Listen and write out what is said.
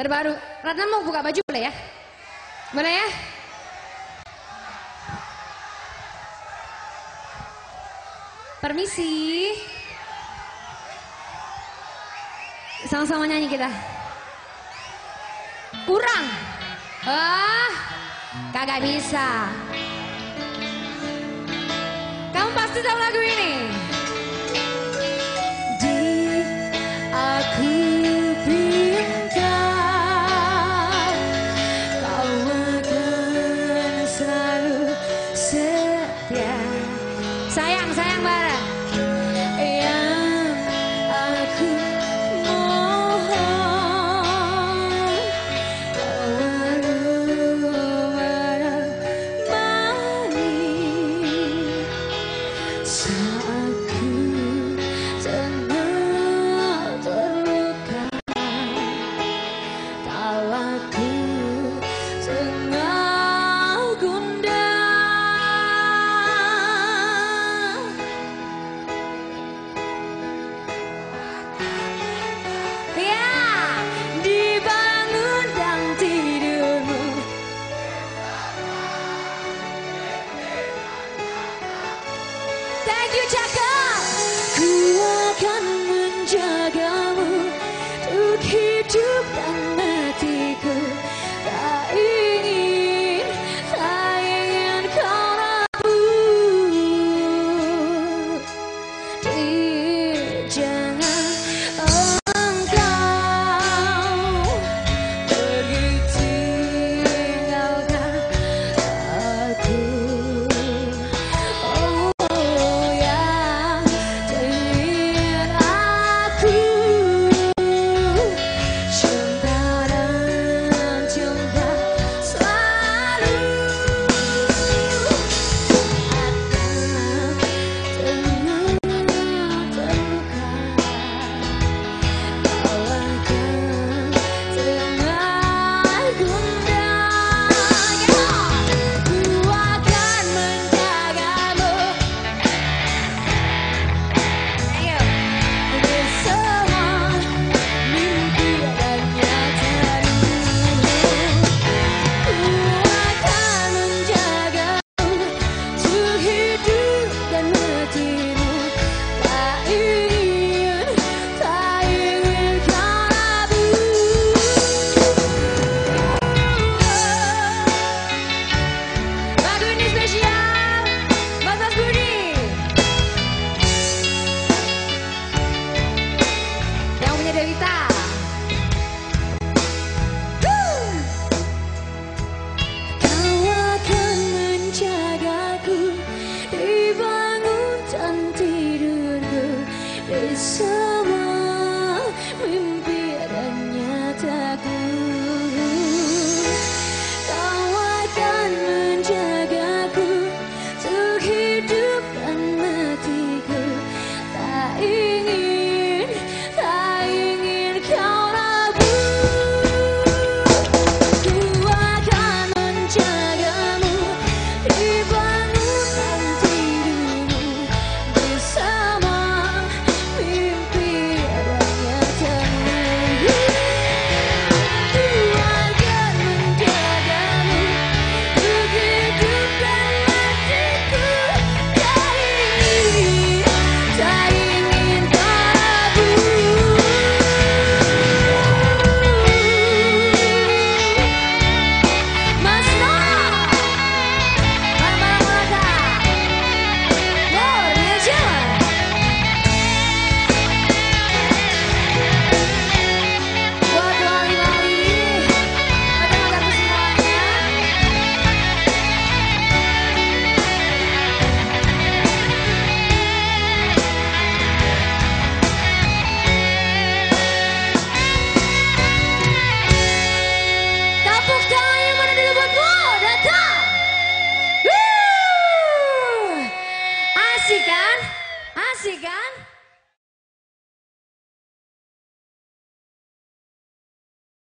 terbaru. Ratna mau buka baju boleh ya? Boleh ya? Permisi. Sama-sama nyanyi kita. Kurang. Ah, kagak bisa. Kamu pasti tahu lagu ini. Sound Thank you, Chaka. Sigan?